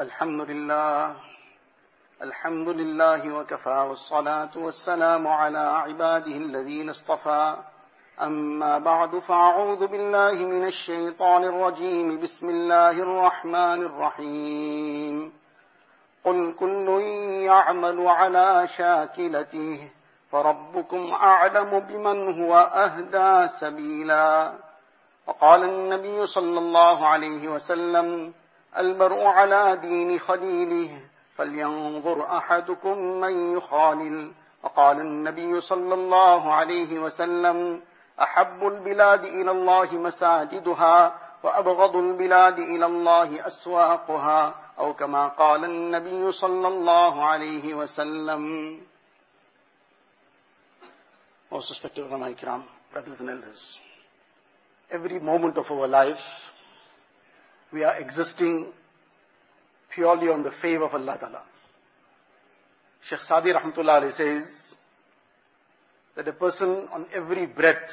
الحمد لله. الحمد لله وكفى والصلاة والسلام على عباده الذين اصطفى. أما بعد فأعوذ بالله من الشيطان الرجيم. بسم الله الرحمن الرحيم. قل كل يعمل على شاكلته فربكم أعلم بمن هو أهدى سبيلا. وقال النبي صلى الله عليه وسلم المرء على دين خليله فلينظر أحدكم من يخالل. وقال النبي صلى الله عليه وسلم أحب البلاد إلى الله مساجدها وأبغض البلاد إلى الله أسواقها أو كما قال النبي صلى الله عليه وسلم. Most respected Ulama Ikram, brothers and elders, every moment of our life we are existing purely on the favor of Allah Ta'ala. Sheikh Sadi Rahmatullah says that a person on every breath,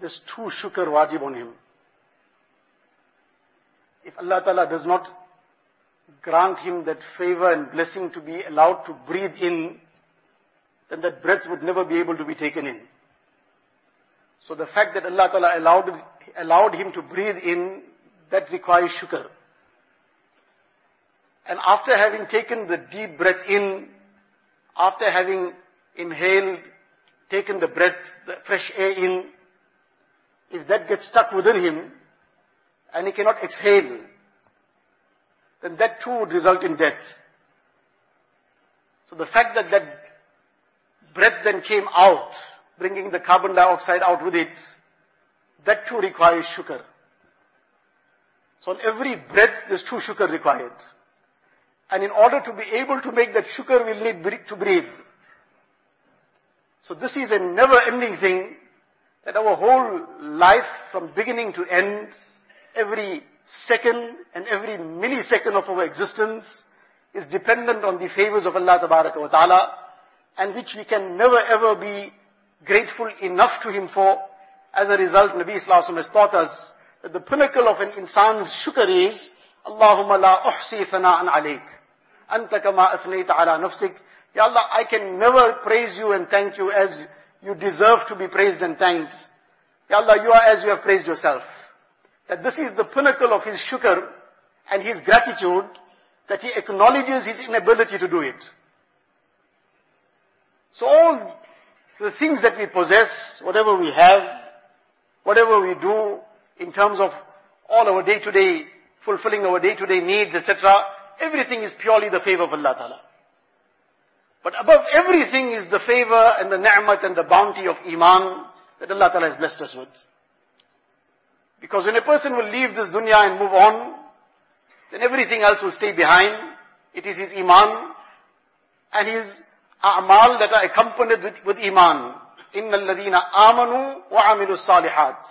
there's two shukr wajib on him. If Allah Ta'ala does not grant him that favor and blessing to be allowed to breathe in, then that breath would never be able to be taken in. So the fact that Allah Ta'ala allowed, allowed him to breathe in that requires shukr. And after having taken the deep breath in, after having inhaled, taken the breath, the fresh air in, if that gets stuck within him, and he cannot exhale, then that too would result in death. So the fact that that breath then came out, bringing the carbon dioxide out with it, that too requires shukr. So on every breath, there's two shukr required. And in order to be able to make that shukr, we'll need to breathe. So this is a never-ending thing that our whole life, from beginning to end, every second and every millisecond of our existence is dependent on the favors of Allah wa ta'ala and which we can never ever be grateful enough to Him for. As a result, Nabi Islam has taught us the pinnacle of an insan's shukr is, Allahumma la uhsi thana'an alayk. Anta kama athnayta ala nafsik. Ya Allah, I can never praise you and thank you as you deserve to be praised and thanked. Ya Allah, you are as you have praised yourself. That this is the pinnacle of his shukr and his gratitude that he acknowledges his inability to do it. So all the things that we possess, whatever we have, whatever we do, in terms of all our day-to-day, fulfilling our day-to-day needs, etc. Everything is purely the favor of Allah Ta'ala. But above everything is the favor and the ni'mat and the bounty of iman that Allah Ta'ala has blessed us with. Because when a person will leave this dunya and move on, then everything else will stay behind. It is his iman and his a'mal that are accompanied with, with iman. إِنَّ الَّذِينَ آمَنُوا وَعَمِلُوا الصَّالِحَاتِ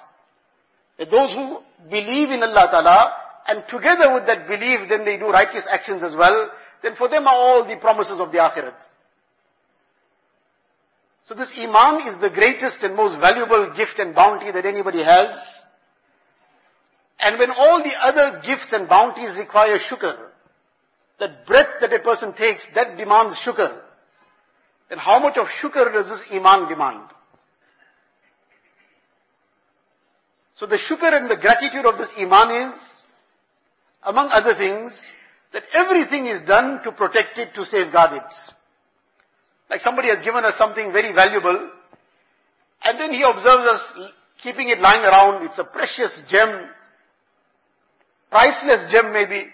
that those who believe in Allah Ta'ala, and together with that belief, then they do righteous actions as well, then for them are all the promises of the Akhirat. So this Iman is the greatest and most valuable gift and bounty that anybody has. And when all the other gifts and bounties require shukr, that breath that a person takes, that demands shukr. Then how much of shukr does this Iman demand? So the shukr and the gratitude of this iman is, among other things, that everything is done to protect it, to safeguard it. Like somebody has given us something very valuable, and then he observes us keeping it lying around. It's a precious gem, priceless gem maybe,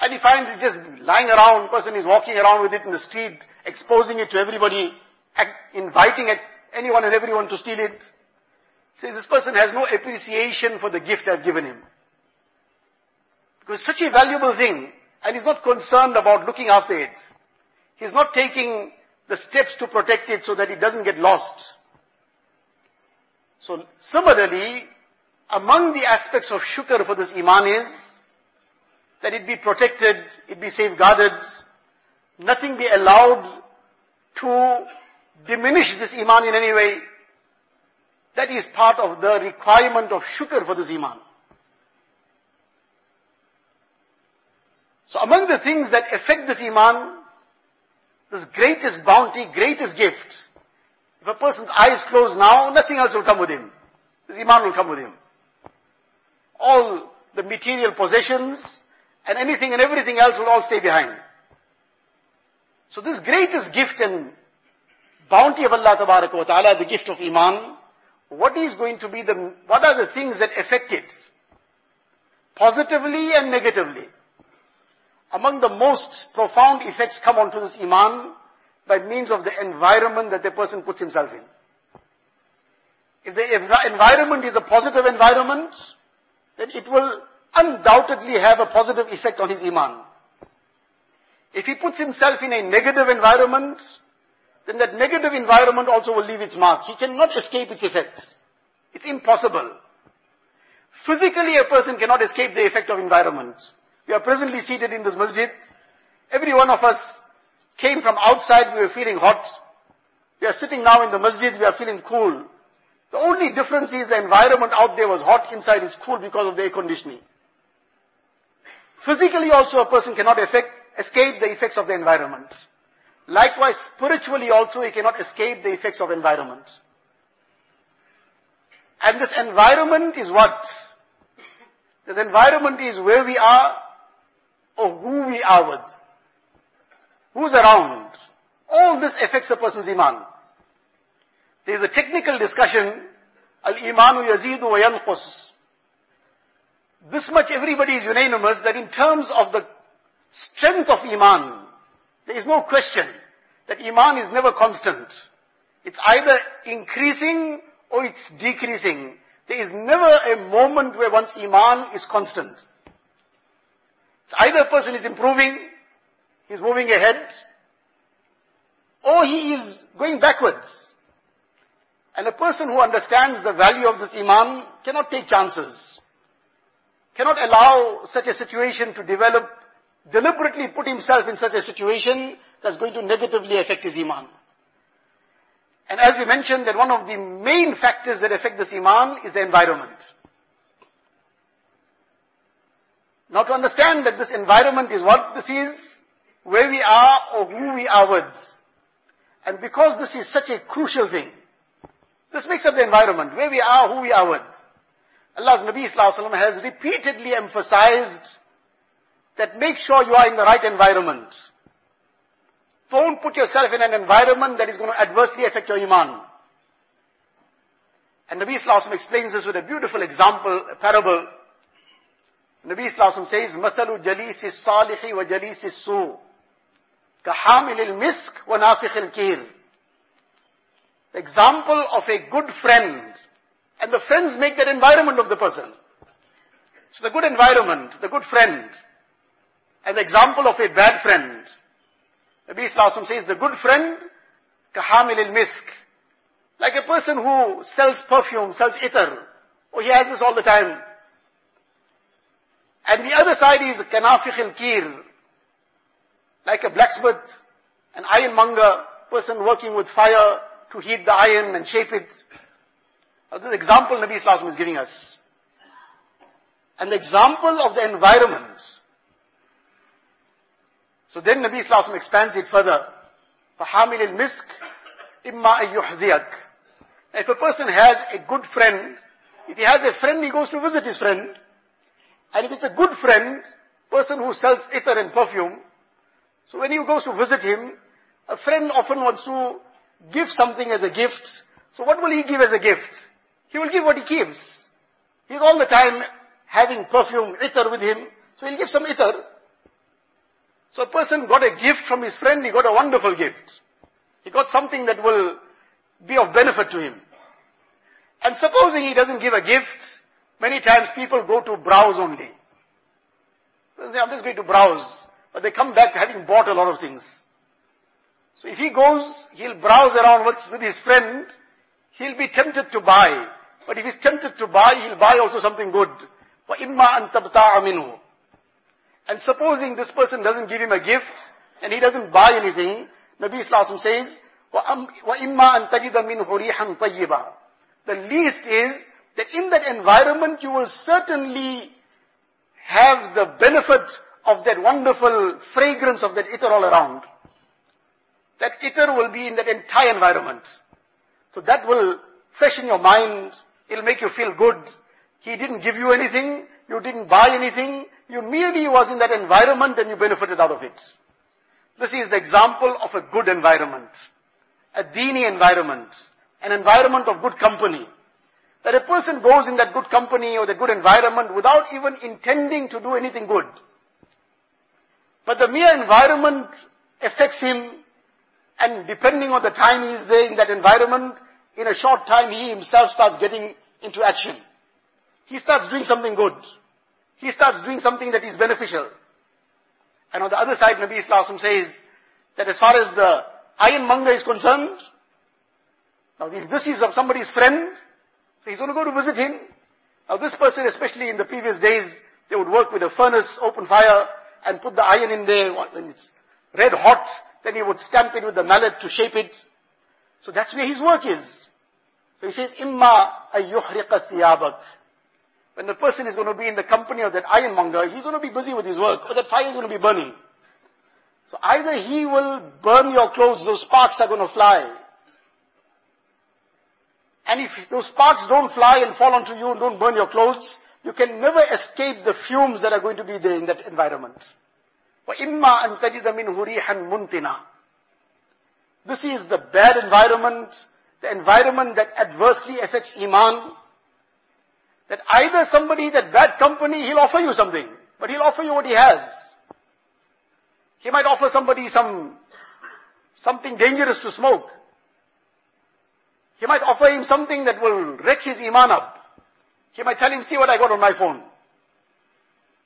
and he finds it just lying around. Person is walking around with it in the street, exposing it to everybody, inviting anyone and everyone to steal it. Says this person has no appreciation for the gift I've given him. Because such a valuable thing, and he's not concerned about looking after it. He's not taking the steps to protect it so that it doesn't get lost. So similarly, among the aspects of shukr for this iman is that it be protected, it be safeguarded, nothing be allowed to diminish this iman in any way. That is part of the requirement of shukr for this iman. So among the things that affect this iman, this greatest bounty, greatest gift, if a person's eyes close now, nothing else will come with him. This iman will come with him. All the material possessions and anything and everything else will all stay behind. So this greatest gift and bounty of Allah Ta'ala, the gift of iman, what is going to be the, what are the things that affect it? Positively and negatively. Among the most profound effects come onto this iman by means of the environment that the person puts himself in. If the environment is a positive environment, then it will undoubtedly have a positive effect on his iman. If he puts himself in a negative environment, then that negative environment also will leave its mark. He cannot escape its effects. It's impossible. Physically, a person cannot escape the effect of environment. We are presently seated in this masjid. Every one of us came from outside, we were feeling hot. We are sitting now in the masjid, we are feeling cool. The only difference is the environment out there was hot, inside is cool because of the air conditioning. Physically also a person cannot escape the effects of the environment. Likewise, spiritually also he cannot escape the effects of environment. And this environment is what? This environment is where we are or who we are with. Who's around? All this affects a person's iman. There is a technical discussion, al-imanu yazidu wa yanqus. This much everybody is unanimous that in terms of the strength of iman, there is no question that Iman is never constant. It's either increasing or it's decreasing. There is never a moment where one's Iman is constant. It's either a person is improving, he's moving ahead, or he is going backwards. And a person who understands the value of this Iman cannot take chances. Cannot allow such a situation to develop deliberately put himself in such a situation that's going to negatively affect his iman. And as we mentioned that one of the main factors that affect this iman is the environment. Now to understand that this environment is what this is, where we are or who we are with. And because this is such a crucial thing, this makes up the environment, where we are, who we are with. Allah's Nabi has repeatedly emphasized that make sure you are in the right environment. Don't put yourself in an environment that is going to adversely affect your iman. And Nabi Sallallahu explains this with a beautiful example, a parable. Nabi Sallallahu says, مثل جليس الصالح وجليس السوء كحامل المسك ونافخ الكير. The example of a good friend. And the friends make that environment of the person. So the good environment, the good friend, the example of a bad friend. Nabi Sallallahu says, the good friend, kahamil il-misk. Like a person who sells perfume, sells itar. Oh, he has this all the time. And the other side is kanafik al-kir. Like a blacksmith, an ironmonger, person working with fire to heat the iron and shape it. Now, this example Nabi Sallallahu is giving us. An example of the environment so then Nabi Islam expands it further. فَحَامِلِ الْمِسْكِ إِمَّا أَن يُحْذِيَكَ If a person has a good friend, if he has a friend, he goes to visit his friend. And if it's a good friend, person who sells itar and perfume, so when he goes to visit him, a friend often wants to give something as a gift. So what will he give as a gift? He will give what he keeps. He's all the time having perfume, itar with him. So he'll give some itar So a person got a gift from his friend, he got a wonderful gift. He got something that will be of benefit to him. And supposing he doesn't give a gift, many times people go to browse only. They say, I'm just going to browse. But they come back having bought a lot of things. So if he goes, he'll browse around with his friend, he'll be tempted to buy. But if he's tempted to buy, he'll buy also something good. وَإِمَّا أَن تَبْتَعَ مِنْهُ and supposing this person doesn't give him a gift, and he doesn't buy anything, Nabi Islam says, وَإِمَّا أَن تَجِدَ مِنْهُ رِيحًا طَيِّبًا The least is that in that environment you will certainly have the benefit of that wonderful fragrance of that itar all around. That itar will be in that entire environment. So that will freshen your mind, it'll make you feel good. He didn't give you anything, you didn't buy anything, you merely was in that environment and you benefited out of it. This is the example of a good environment. A dini environment. An environment of good company. That a person goes in that good company or the good environment without even intending to do anything good. But the mere environment affects him and depending on the time he is there in that environment, in a short time he himself starts getting into action. He starts doing something good. He starts doing something that is beneficial. And on the other side, Nabi Islam says that as far as the ironmonger is concerned, now if this is somebody's friend, so he's going to go to visit him. Now this person, especially in the previous days, they would work with a furnace, open fire, and put the iron in there when it's red hot, then he would stamp it with the mallet to shape it. So that's where his work is. So he says, Imma ayyuhriqa thiyabak. When the person is going to be in the company of that ironmonger, he's going to be busy with his work, or that fire is going to be burning. So either he will burn your clothes, those sparks are going to fly. And if those sparks don't fly and fall onto you and don't burn your clothes, you can never escape the fumes that are going to be there in that environment. وَإِمَّا أَن تَجِدَ مِنْهُ رِيحًا مُنْتِنًا This is the bad environment, the environment that adversely affects Iman, that either somebody, that bad company, he'll offer you something, but he'll offer you what he has. He might offer somebody some, something dangerous to smoke. He might offer him something that will wreck his iman up. He might tell him, see what I got on my phone.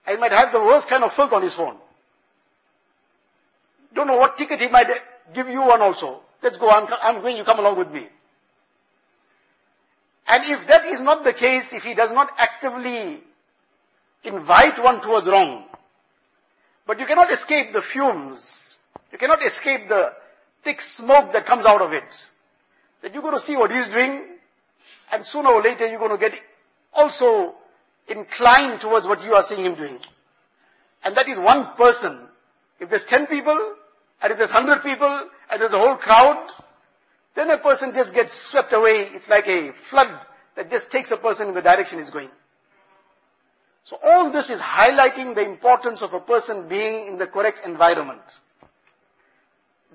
And he might have the worst kind of filth on his phone. Don't know what ticket he might give you one also. Let's go, I'm, I'm going, you come along with me. And if that is not the case, if he does not actively invite one towards wrong, but you cannot escape the fumes, you cannot escape the thick smoke that comes out of it, that you're going to see what he's doing, and sooner or later you're going to get also inclined towards what you are seeing him doing. And that is one person. If there's ten people, and if there's hundred people, and there's a whole crowd, then a person just gets swept away. It's like a flood that just takes a person in the direction he's going. So all this is highlighting the importance of a person being in the correct environment.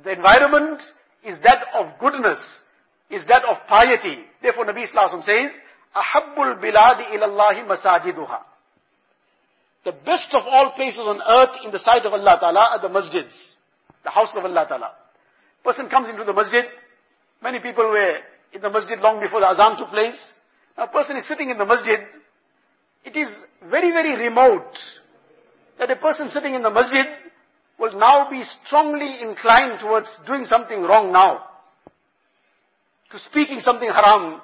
The environment is that of goodness, is that of piety. Therefore Nabi Islam says, Ahabbul biladi ilallahi masajiduha. The best of all places on earth in the sight of Allah Ta'ala are the masjids, the house of Allah Ta'ala. Person comes into the masjid, Many people were in the masjid long before the azan took place. a person is sitting in the masjid. It is very, very remote that a person sitting in the masjid will now be strongly inclined towards doing something wrong now. To speaking something haram.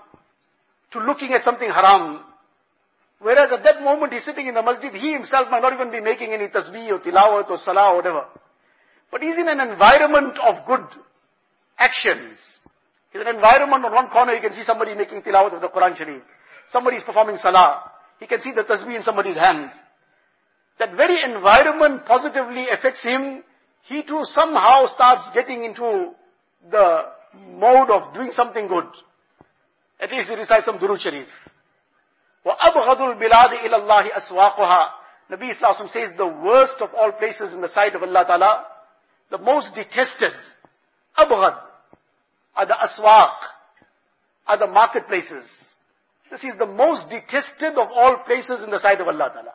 To looking at something haram. Whereas at that moment he's sitting in the masjid, he himself might not even be making any tasbih or tilawat or salah or whatever. But he's in an environment of good actions. In an environment on one corner, you can see somebody making tilawat of the Quran Sharif. Somebody is performing salah. He can see the tasbih in somebody's hand. That very environment positively affects him. He too somehow starts getting into the mode of doing something good. At least he recites some Durud Sharif. وَأَبْغَضُ الْبِلَادِ إِلَى اللَّهِ أَسْوَاقُهَا Nabi Islam says the worst of all places in the sight of Allah Ta'ala, the most detested, أبغض, are the aswaq, are the marketplaces. This is the most detested of all places in the sight of Allah Ta'ala.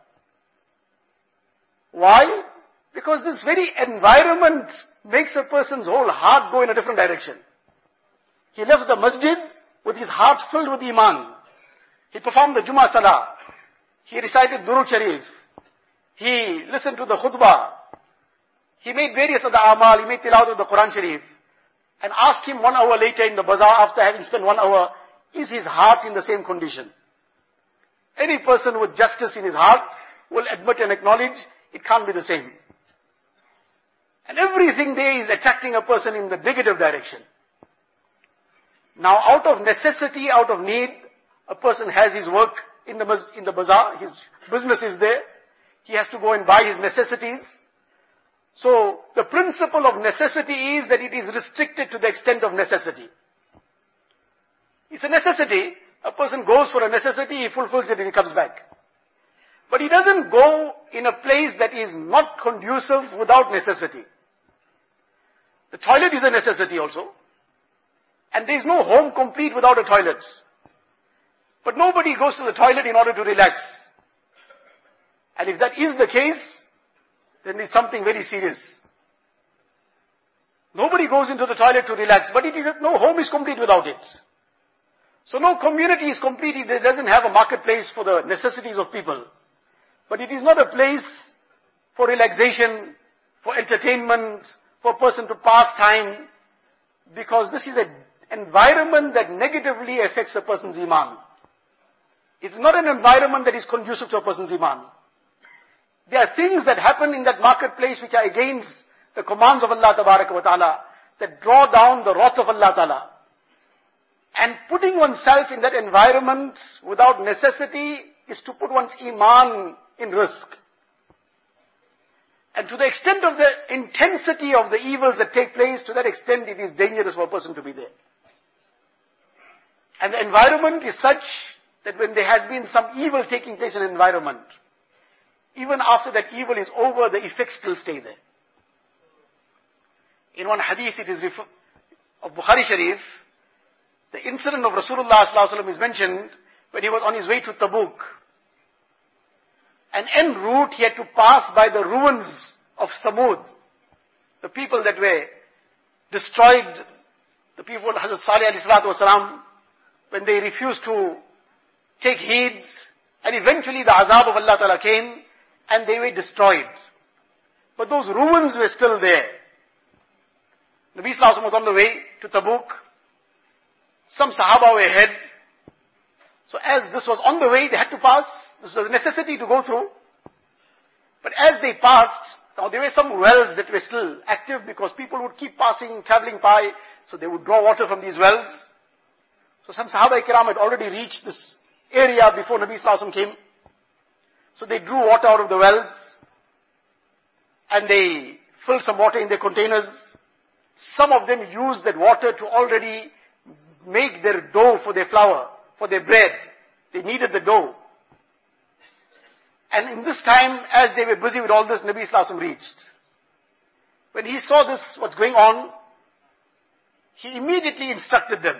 Why? Because this very environment makes a person's whole heart go in a different direction. He left the masjid with his heart filled with iman. He performed the Jummah Salah. He recited Durud Sharif. He listened to the khutbah. He made various other amal. He made tilawat of the Quran Sharif and ask him one hour later in the bazaar after having spent one hour, is his heart in the same condition? Any person with justice in his heart will admit and acknowledge it can't be the same. And everything there is attracting a person in the negative direction. Now out of necessity, out of need, a person has his work in the, in the bazaar, his business is there. he has to go and buy his necessities. So the principle of necessity is that it is restricted to the extent of necessity. It's a necessity. A person goes for a necessity, he fulfills it and he comes back. But he doesn't go in a place that is not conducive without necessity. The toilet is a necessity also. And there is no home complete without a toilet. But nobody goes to the toilet in order to relax. And if that is the case, then there's something very serious. Nobody goes into the toilet to relax, but it is, no home is complete without it. So no community is complete if it doesn't have a marketplace for the necessities of people. But it is not a place for relaxation, for entertainment, for a person to pass time, because this is an environment that negatively affects a person's iman. It's not an environment that is conducive to a person's iman. There are things that happen in that marketplace which are against the commands of Allah wa ta'ala, that draw down the wrath of Allah ta'ala. And putting oneself in that environment without necessity is to put one's iman in risk. And to the extent of the intensity of the evils that take place, to that extent it is dangerous for a person to be there. And the environment is such that when there has been some evil taking place in an environment, even after that evil is over, the effects still stay there. In one hadith, it is of Bukhari Sharif, the incident of Rasulullah is mentioned when he was on his way to Tabuk. And en route, he had to pass by the ruins of Samud, the people that were destroyed, the people of Hazrat Salih alayhi when they refused to take heed, and eventually the azab of Allah Ta'ala came, and they were destroyed. But those ruins were still there. Nabi Sallallahu was on the way to Tabuk. Some Sahaba were ahead. So as this was on the way, they had to pass. This was a necessity to go through. But as they passed, now there were some wells that were still active because people would keep passing, traveling by, so they would draw water from these wells. So some Sahaba Kiram had already reached this area before Nabi Sallallahu came. So they drew water out of the wells and they filled some water in their containers. Some of them used that water to already make their dough for their flour, for their bread. They needed the dough. And in this time, as they were busy with all this, Nabi Sallallahu reached. When he saw this, what's going on, he immediately instructed them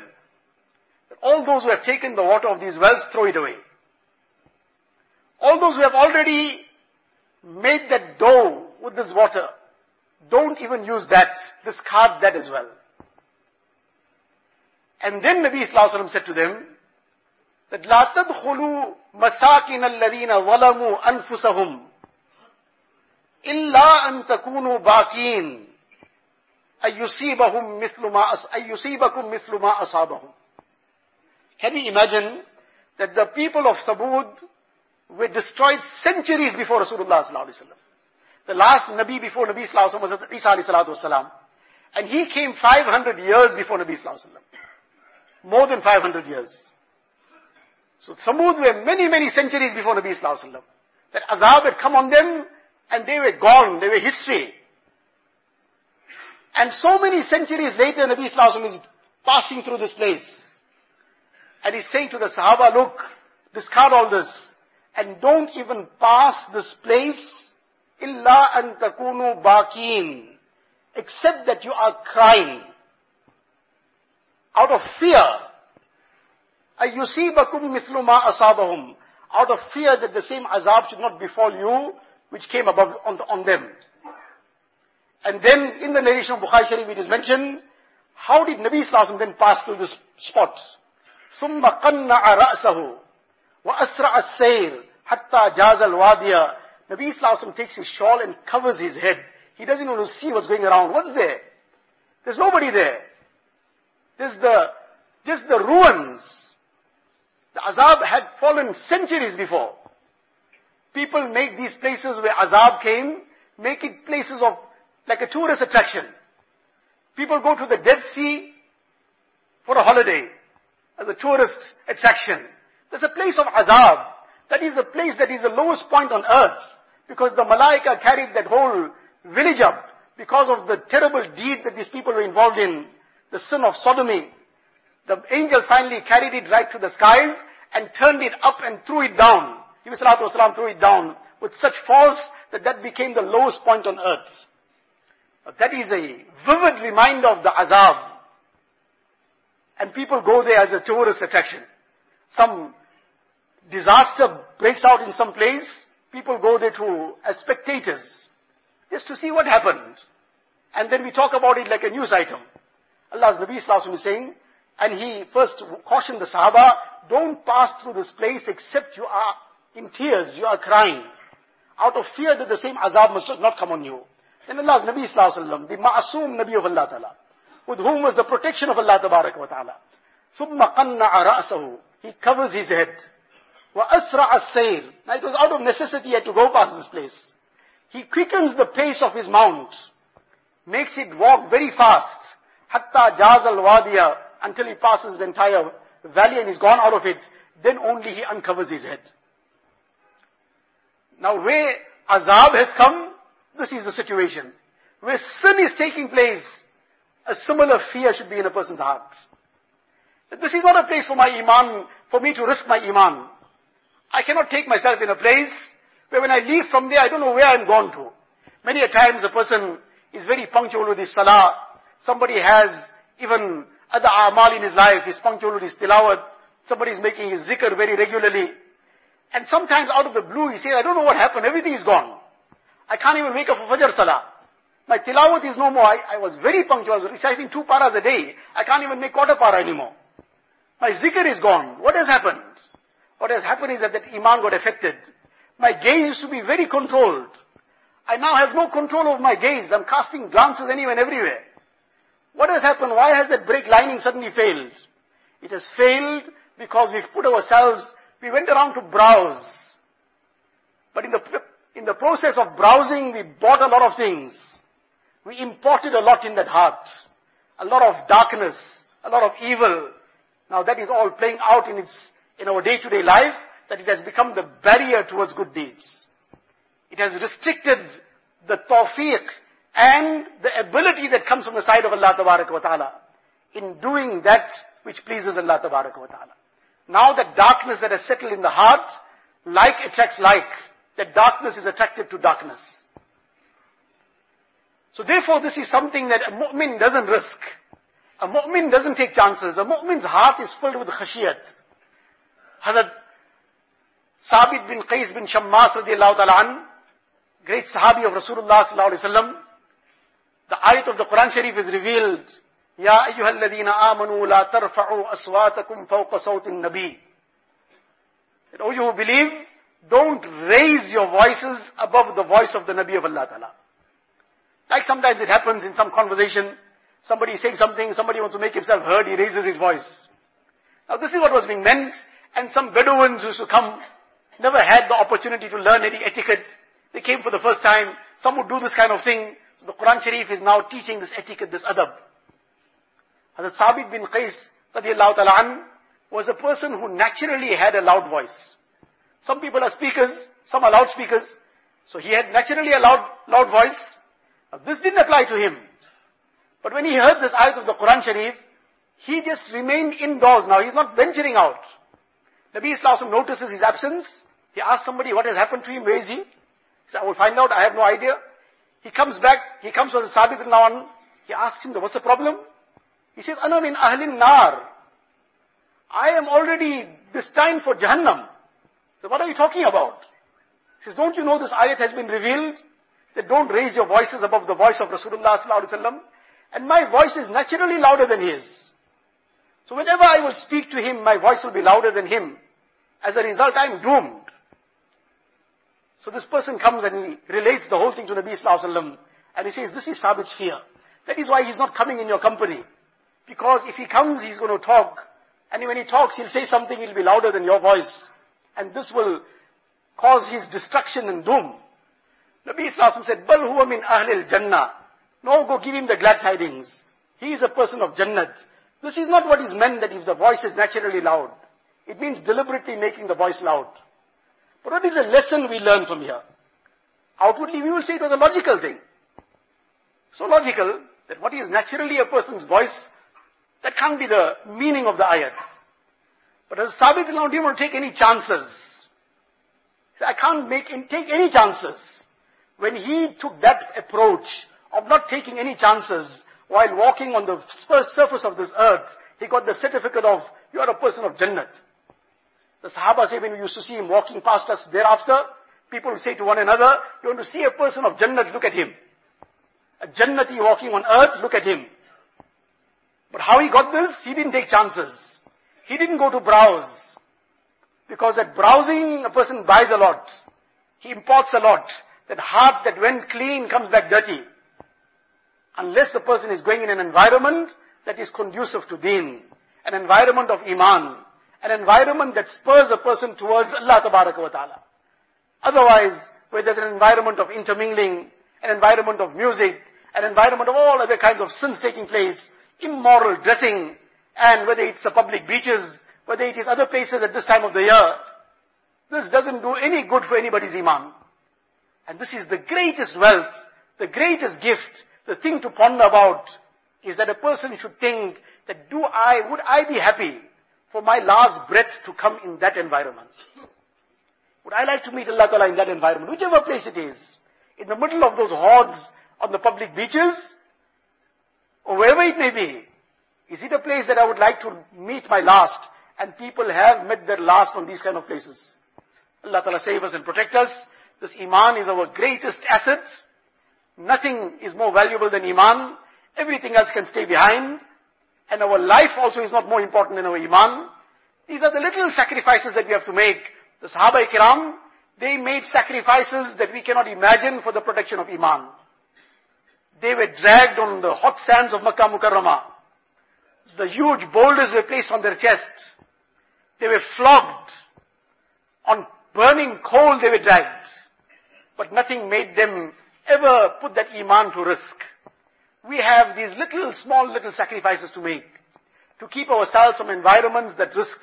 that all those who have taken the water of these wells, throw it away. All those who have already made that dough with this water, don't even use that, discard that as well. And then Nabi Sallallahu said to them, that لا تدخلوا مساكن الذين ظلموا أنفسهم إلا أن تكونوا باكين أن يصيبهم مثل ما أص... مثل ما أصابهم Can you imagine that the people of Samud were destroyed centuries before Rasulullah sallallahu alaihi wasallam? The last Nabi before Nabi sallallahu alaihi wasallam was Isa alayhi salatu wasalam. And he came 500 years before Nabi sallallahu alaihi wasallam. More than 500 years. So Samud were many, many centuries before Nabi sallallahu alaihi wasallam. That azab had come on them and they were gone, they were history. And so many centuries later Nabi sallallahu alaihi wasallam is passing through this place. And he's saying to the Sahaba, look, discard all this And don't even pass this place. Illa an takunu baqeen. Except that you are crying. Out of fear. أَيُّصِيبَكُمْ مِثْلُ مَا أَصَابَهُمْ Out of fear that the same azab should not befall you, which came above on, on them. And then in the narration of Bukhari Sharif it is mentioned, how did Nabi Sallallahu then pass through this spot? ثم قنع رأسه وأسرع السير Hatta jazal wadiya. Nabi Islam takes his shawl and covers his head. He doesn't want to see what's going around. What's there? There's nobody there. There's the, just the ruins. The azab had fallen centuries before. People make these places where azab came, make it places of, like a tourist attraction. People go to the Dead Sea for a holiday, as a tourist attraction. There's a place of azab. That is the place that is the lowest point on earth. Because the malaika carried that whole village up because of the terrible deed that these people were involved in, the sin of sodomy. The angels finally carried it right to the skies and turned it up and threw it down. Nabi Sallallahu Wasallam threw it down with such force that that became the lowest point on earth. That is a vivid reminder of the azab. And people go there as a tourist attraction. Some disaster breaks out in some place, people go there to, as spectators, just to see what happened. And then we talk about it like a news item. Allah's Nabi Sallallahu is saying, and he first cautioned the Sahaba, don't pass through this place except you are in tears, you are crying. Out of fear that the same azab must not come on you. Then Allah's Nabi Sallallahu the ma'asum Nabi of Allah Ta'ala, with whom was the protection of Allah Ta'ala. ثم قنع رأسه he covers his head وأسرع السير now it was out of necessity he had to go past this place he quickens the pace of his mount makes it walk very fast حتى جاز الوادية until he passes the entire valley and is gone out of it then only he uncovers his head now where azab has come this is the situation where sin is taking place a similar fear should be in a person's heart this is not a place for my iman, for me to risk my iman. I cannot take myself in a place where when I leave from there, I don't know where I'm gone to. Many a times a person is very punctual with his salah. Somebody has even other amal in his life, he's punctual with his tilawat. Somebody is making his zikr very regularly. And sometimes out of the blue, he says, I don't know what happened, everything is gone. I can't even wake up for Fajr Salah. My tilawat is no more. I, I was very punctual. I was reciting two paras a day. I can't even make quarter para anymore. My zikr is gone. What has happened? What has happened is that that iman got affected. My gaze used to be very controlled. I now have no control over my gaze. I'm casting glances anywhere and everywhere. What has happened? Why has that brake lining suddenly failed? It has failed because we've put ourselves, we went around to browse. But in the, in the process of browsing, we bought a lot of things. We imported a lot in that heart. A lot of darkness, a lot of evil, now that is all playing out in its, in our day-to-day life, that it has become the barrier towards good deeds. It has restricted the tawfiq and the ability that comes from the side of Allah wa ta'ala in doing that which pleases Allah wa ta'ala. Now that darkness that has settled in the heart, like attracts like, that darkness is attracted to darkness. So therefore this is something that a mu'min doesn't risk. A mu'min doesn't take chances. A mu'min's heart is filled with khashiyat. Hazrat Sabit bin Qais bin Shammas radiallahu ta'ala an, great sahabi of Rasulullah sallallahu alayhi wasallam, the ayat of the Quran Sharif is revealed, Ya ayyuhal ladina amanu la tarfa'u aswatakum fawqa sawtin nabi. Oh you who believe, don't raise your voices above the voice of the Nabi of Allah Ta'ala. Like sometimes it happens in some conversation, Somebody is saying something, somebody wants to make himself heard, he raises his voice. Now this is what was being meant, and some Bedouins used to come, never had the opportunity to learn any etiquette. They came for the first time, some would do this kind of thing. So the Quran Sharif is now teaching this etiquette, this adab. Hazrat Sabit bin Qais, radiallahu ta'ala an, was a person who naturally had a loud voice. Some people are speakers, some are loudspeakers. So he had naturally a loud, loud voice. Now this didn't apply to him. But when he heard this ayat of the Quran Sharif, he just remained indoors now. He's not venturing out. Nabi Islam notices his absence. He asks somebody what has happened to him. Where is he? He I will find out. I have no idea. He comes back. He comes to the Sabit al He asks him, what's the problem? He says, Ana min ahlin nar. I am already destined for Jahannam. So what are you talking about? He says, don't you know this ayat has been revealed? That don't raise your voices above the voice of Rasulullah sallallahu alaihi wasallam. And my voice is naturally louder than his. So whenever I will speak to him, my voice will be louder than him. As a result, I am doomed. So this person comes and relates the whole thing to Nabi Sallallahu and he says, this is Sabit's fear. That is why he's not coming in your company. Because if he comes, he's going to talk. And when he talks, he'll say something, he'll be louder than your voice. And this will cause his destruction and doom. Nabi Sallallahu said, Bal huwa min ahlil jannah. No, go give him the glad tidings. He is a person of Jannat. This is not what is meant that if the voice is naturally loud. It means deliberately making the voice loud. But what is the lesson we learn from here? Outwardly we will say it was a logical thing. So logical that what is naturally a person's voice, that can't be the meaning of the ayat. But as Sabit al didn't want to take any chances. Said, I can't make take any chances. When he took that approach of not taking any chances while walking on the surface of this earth, he got the certificate of, you are a person of Jannat. The Sahaba say when we used to see him walking past us thereafter, people would say to one another, you want to see a person of Jannat, look at him. A Jannati walking on earth, look at him. But how he got this? He didn't take chances. He didn't go to browse. Because at browsing, a person buys a lot. He imports a lot. That heart that went clean comes back dirty. Unless the person is going in an environment that is conducive to deen, an environment of iman, an environment that spurs a person towards Allah wa ta'ala. Otherwise, where there's an environment of intermingling, an environment of music, an environment of all other kinds of sins taking place, immoral dressing, and whether it's the public beaches, whether it is other places at this time of the year, this doesn't do any good for anybody's iman. And this is the greatest wealth, the greatest gift, the thing to ponder about is that a person should think that do I, would I be happy for my last breath to come in that environment? Would I like to meet Allah Ta'ala in that environment, whichever place it is, in the middle of those hordes on the public beaches, or wherever it may be, is it a place that I would like to meet my last? And people have met their last on these kind of places. Allah Ta'ala save us and protect us. This Iman is our greatest asset. Nothing is more valuable than Iman. Everything else can stay behind. And our life also is not more important than our Iman. These are the little sacrifices that we have to make. The Sahaba Ikram, they made sacrifices that we cannot imagine for the protection of Iman. They were dragged on the hot sands of Makkah Mukarramah. The huge boulders were placed on their chests. They were flogged. On burning coal they were dragged. But nothing made them ever put that iman to risk. We have these little, small little sacrifices to make. To keep ourselves from environments that risk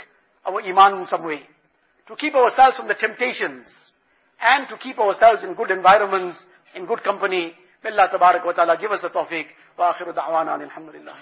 our iman in some way. To keep ourselves from the temptations. And to keep ourselves in good environments, in good company. May Allah ta'ala give us the tawfiq. Wa akhiru da'wana alhamdulillah.